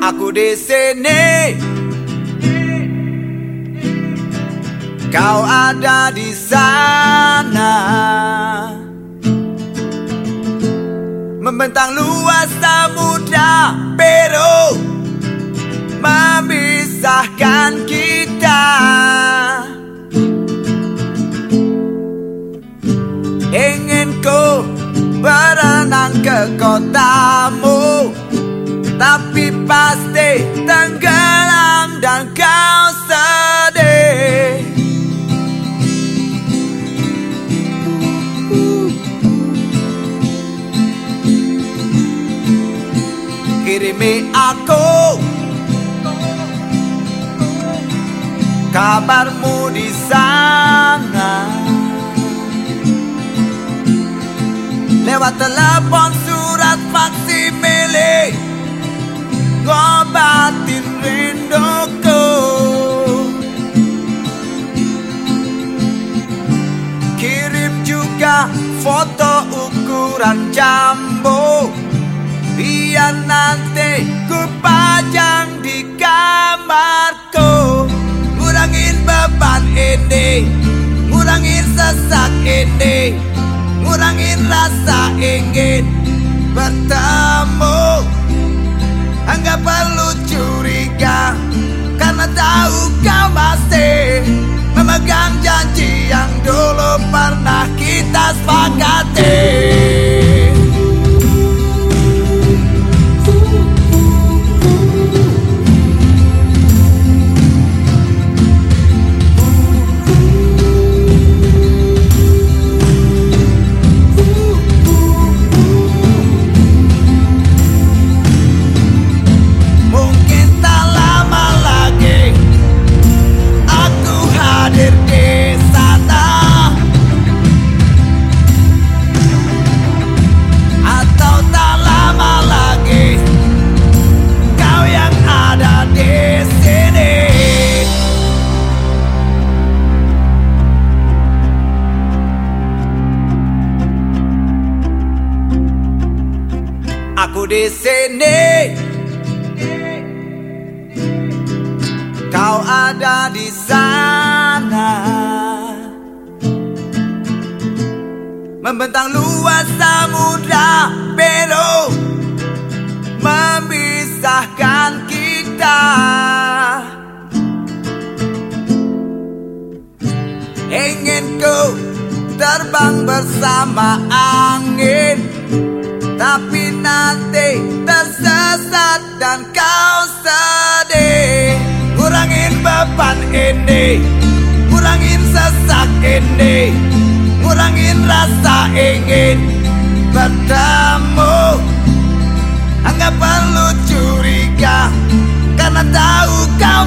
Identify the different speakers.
Speaker 1: Aku di sini. Kau ada di sana. Membentang luas samudra Peru. Memisahkan kita. Ingin ku berenang ke kotamu Tapi pasti tenggelam dan kau sedih. Kirimi aku Kabarmu di sana. Lewat telepon surat faksimile Ngobatin foto ukuran jambu. Biar nanti ku pajang di kamarku Ngurangin beban ini Ngurangin sesak ini Ngurangin rasa ingin bertemu di sini. Kau ada di sana. Membentang luas samudra Peru Memisahkan kita. Ingin ku terbang bersama Tapi nanti tersesat dan kau sedih. Kurangin beban ini Kurangin sesak ini Kurangin rasa ingin bertemu. Enggak perlu curiga Karena tahu kau